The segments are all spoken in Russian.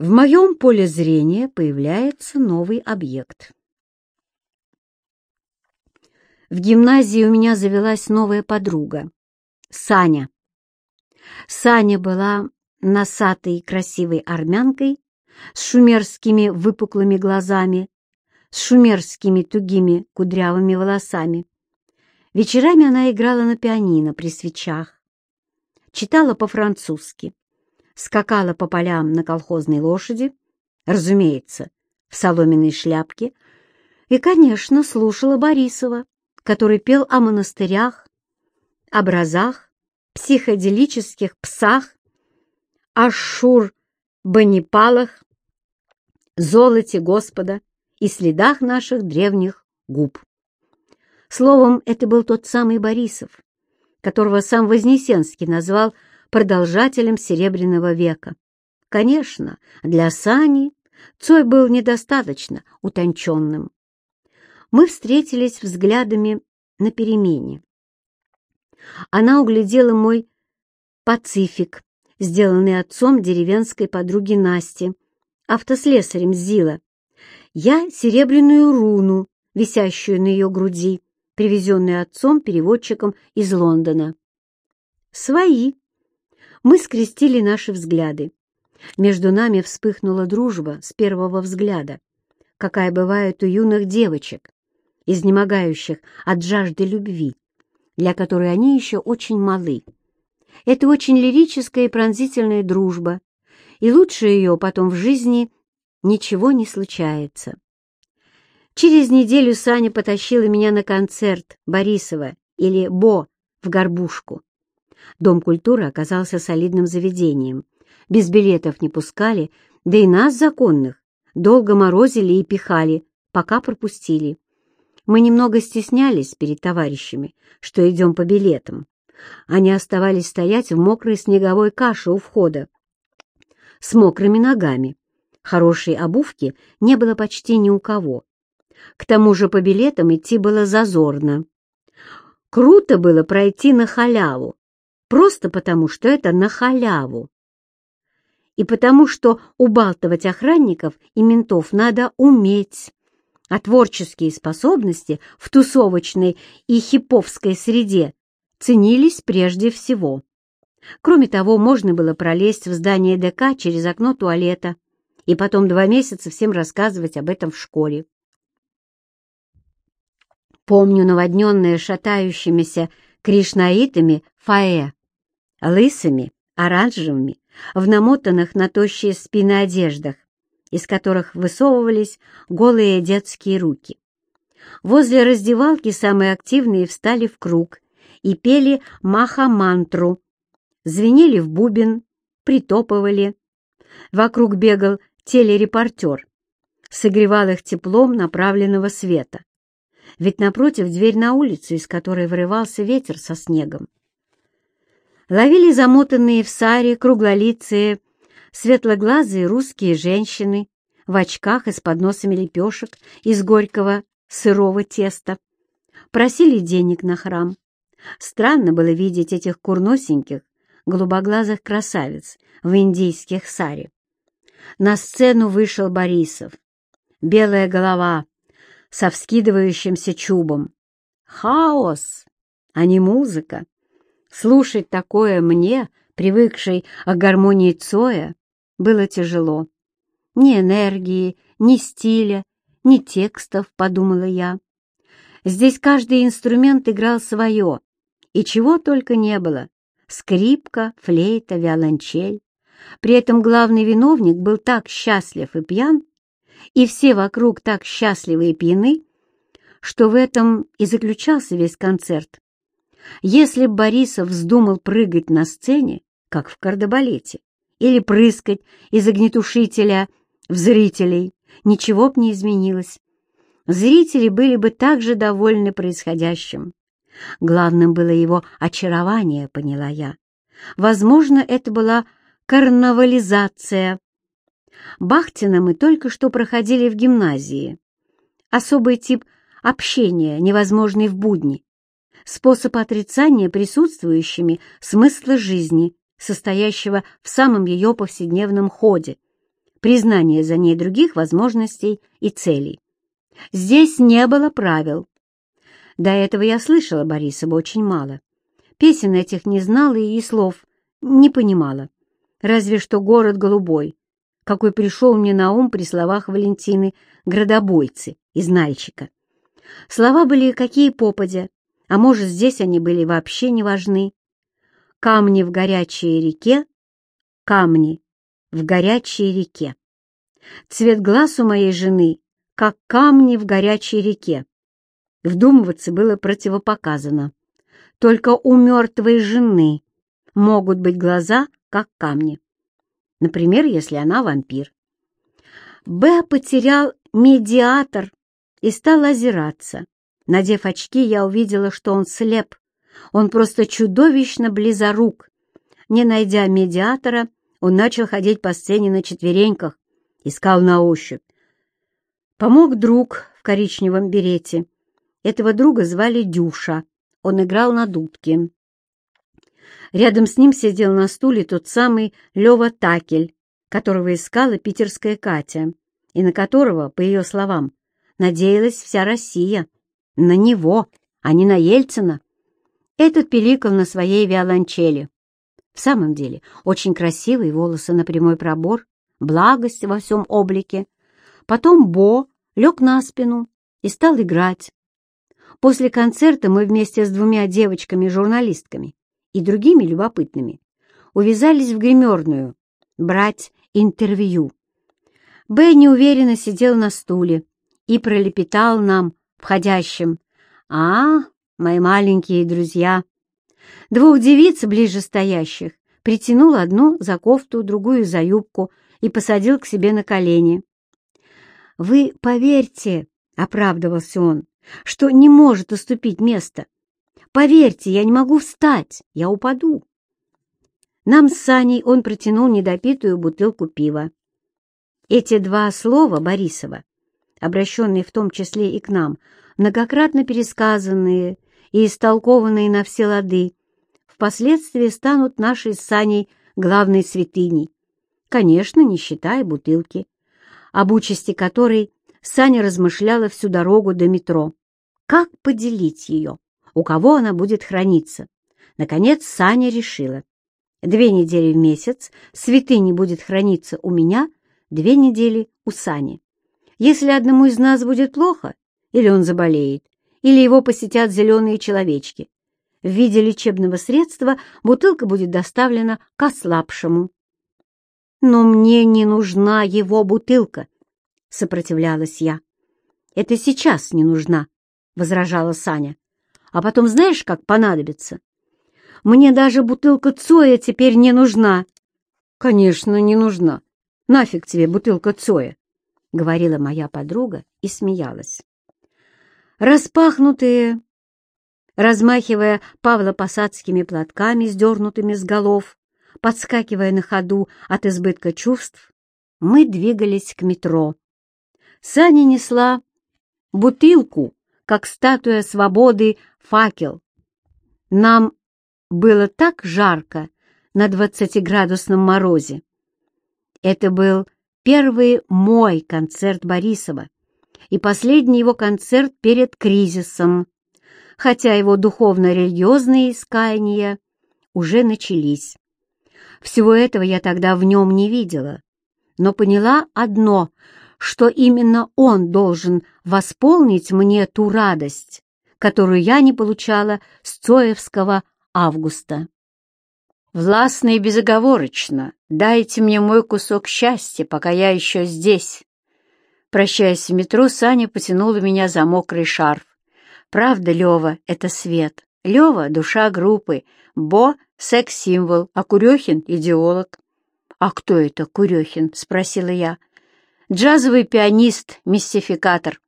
В моем поле зрения появляется новый объект. В гимназии у меня завелась новая подруга — Саня. Саня была носатой красивой армянкой с шумерскими выпуклыми глазами, с шумерскими тугими кудрявыми волосами. Вечерами она играла на пианино при свечах, читала по-французски, скакала по полям на колхозной лошади, разумеется, в соломенной шляпке, и, конечно, слушала Борисова, который пел о монастырях, образах, психоделических псах, ашур-банипалах, золоте Господа и следах наших древних губ. Словом, это был тот самый Борисов, которого сам Вознесенский назвал продолжателем Серебряного века. Конечно, для Сани Цой был недостаточно утонченным. Мы встретились взглядами на перемене. Она углядела мой пацифик, сделанный отцом деревенской подруги Насти, автослесарем Зила. Я серебряную руну, висящую на ее груди, привезенную отцом-переводчиком из Лондона. Свои, мы скрестили наши взгляды. Между нами вспыхнула дружба с первого взгляда, какая бывает у юных девочек, изнемогающих от жажды любви, для которой они еще очень малы. Это очень лирическая и пронзительная дружба, и лучше ее потом в жизни ничего не случается. Через неделю Саня потащила меня на концерт Борисова или Бо в Горбушку. Дом культуры оказался солидным заведением. Без билетов не пускали, да и нас, законных, долго морозили и пихали, пока пропустили. Мы немного стеснялись перед товарищами, что идем по билетам. Они оставались стоять в мокрой снеговой каше у входа, с мокрыми ногами. Хорошей обувки не было почти ни у кого. К тому же по билетам идти было зазорно. Круто было пройти на халяву, просто потому, что это на халяву. И потому, что убалтывать охранников и ментов надо уметь, а творческие способности в тусовочной и хиповской среде ценились прежде всего. Кроме того, можно было пролезть в здание ДК через окно туалета и потом два месяца всем рассказывать об этом в школе. Помню наводненное шатающимися кришнаитами фаэ, лысыми, оранжевыми, в намотанных на тощие спины одеждах, из которых высовывались голые детские руки. Возле раздевалки самые активные встали в круг и пели маха-мантру, звенели в бубен, притопывали. Вокруг бегал телерепортер, согревал их теплом направленного света. Ведь напротив дверь на улицу, из которой вырывался ветер со снегом ловили замотанные в саре круглолицые, светлоглазые русские женщины в очках и с подносами лепешек из горького сырого теста. Просили денег на храм. Странно было видеть этих курносеньких, голубоглазых красавиц в индийских саре. На сцену вышел Борисов. Белая голова со вскидывающимся чубом. Хаос, а не музыка. Слушать такое мне, привыкшей к гармонии Цоя, было тяжело. Ни энергии, ни стиля, ни текстов, подумала я. Здесь каждый инструмент играл свое, и чего только не было. Скрипка, флейта, виолончель. При этом главный виновник был так счастлив и пьян, и все вокруг так счастливы и пьяны, что в этом и заключался весь концерт. Если б Борисов вздумал прыгать на сцене, как в кардебалете, или прыскать из огнетушителя в зрителей, ничего б не изменилось. Зрители были бы также довольны происходящим. Главным было его очарование, поняла я. Возможно, это была карнавализация. Бахтина мы только что проходили в гимназии. Особый тип общения, невозможный в будни способ отрицания присутствующими смысла жизни, состоящего в самом ее повседневном ходе, признание за ней других возможностей и целей. Здесь не было правил. До этого я слышала Борисова очень мало. Песен этих не знала и слов не понимала. Разве что город голубой, какой пришел мне на ум при словах Валентины «градобойцы» из «Нальчика». Слова были какие попадя, а может, здесь они были вообще не важны. Камни в горячей реке, камни в горячей реке. Цвет глаз у моей жены, как камни в горячей реке. Вдумываться было противопоказано. Только у мертвой жены могут быть глаза, как камни. Например, если она вампир. Б потерял медиатор и стал озираться. Надев очки, я увидела, что он слеп. Он просто чудовищно близорук. Не найдя медиатора, он начал ходить по сцене на четвереньках, искал на ощупь. Помог друг в коричневом берете. Этого друга звали Дюша. Он играл на дудке. Рядом с ним сидел на стуле тот самый Лёва Такель, которого искала питерская Катя, и на которого, по ее словам, надеялась вся Россия. На него, а не на Ельцина. Этот пиликал на своей виолончели. В самом деле, очень красивые волосы на прямой пробор, благость во всем облике. Потом Бо лег на спину и стал играть. После концерта мы вместе с двумя девочками-журналистками и другими любопытными увязались в гримерную брать интервью. Б неуверенно сидел на стуле и пролепетал нам, входящим, «А, мои маленькие друзья!» Двух девиц, ближе стоящих, притянул одну за кофту, другую за юбку и посадил к себе на колени. «Вы поверьте», — оправдывался он, — «что не может уступить место. Поверьте, я не могу встать, я упаду». Нам с Саней он протянул недопитую бутылку пива. Эти два слова Борисова, обращенные в том числе и к нам, многократно пересказанные и истолкованные на все лады, впоследствии станут нашей с Саней главной святыней. Конечно, не считая бутылки, об участи которой Саня размышляла всю дорогу до метро. Как поделить ее? У кого она будет храниться? Наконец Саня решила. Две недели в месяц святыня будет храниться у меня, две недели у Сани. Если одному из нас будет плохо, или он заболеет, или его посетят зеленые человечки, в виде лечебного средства бутылка будет доставлена к ослабшему. «Но мне не нужна его бутылка», — сопротивлялась я. «Это сейчас не нужна», — возражала Саня. «А потом знаешь, как понадобится? Мне даже бутылка Цоя теперь не нужна». «Конечно, не нужна. Нафиг тебе бутылка Цоя», — говорила моя подруга и смеялась. Распахнутые, размахивая павлопосадскими платками, сдернутыми с голов, подскакивая на ходу от избытка чувств, мы двигались к метро. Саня несла бутылку, как статуя свободы, факел. Нам было так жарко на двадцатиградусном морозе. Это был первый мой концерт Борисова и последний его концерт перед кризисом, хотя его духовно-религиозные искания уже начались. Всего этого я тогда в нем не видела, но поняла одно, что именно он должен восполнить мне ту радость, которую я не получала с Цоевского августа. Властно и безоговорочно дайте мне мой кусок счастья, пока я еще здесь. Прощаясь в метро, Саня потянула меня за мокрый шарф. Правда, Лева — это свет. Лева — душа группы. Бо — секс-символ, а Курехин — идеолог. «А кто это Курехин?» — спросила я. «Джазовый пианист, мистификатор.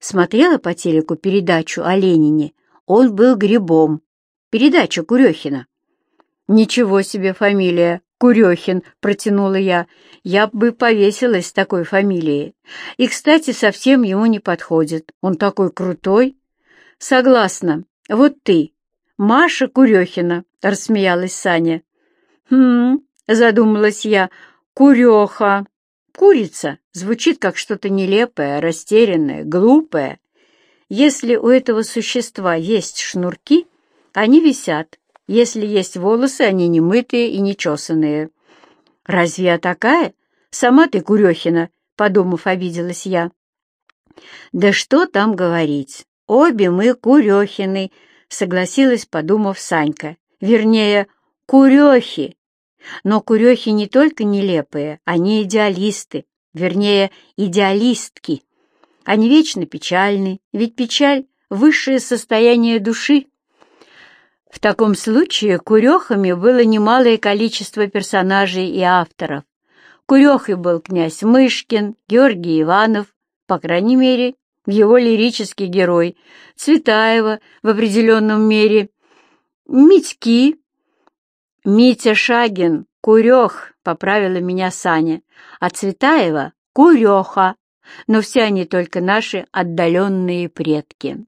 Смотрела по телеку передачу о Ленине. Он был грибом. Передача Курехина». «Ничего себе фамилия! Курехин!» — протянула я. «Я бы повесилась с такой фамилией. И, кстати, совсем ему не подходит. Он такой крутой». «Согласна. Вот ты, Маша Курехина», — рассмеялась Саня. «Хм...» — задумалась я. «Куреха. Курица звучит как что-то нелепое, растерянное, глупое. Если у этого существа есть шнурки, они висят. Если есть волосы, они не мытые и не чесанные. «Разве я такая? Сама ты, Курехина!» — подумав, обиделась я. «Да что там говорить? Обе мы Курехины!» — согласилась, подумав Санька. «Вернее, Курехи!» Но Курехи не только нелепые, они идеалисты, вернее, идеалистки. Они вечно печальны, ведь печаль — высшее состояние души. В таком случае курехами было немалое количество персонажей и авторов. Курехой был князь Мышкин, Георгий Иванов, по крайней мере, его лирический герой, Цветаева в определенном мере, Митьки, Митя Шагин, Курех, поправила меня Саня, а Цветаева — Куреха, но все они только наши отдаленные предки.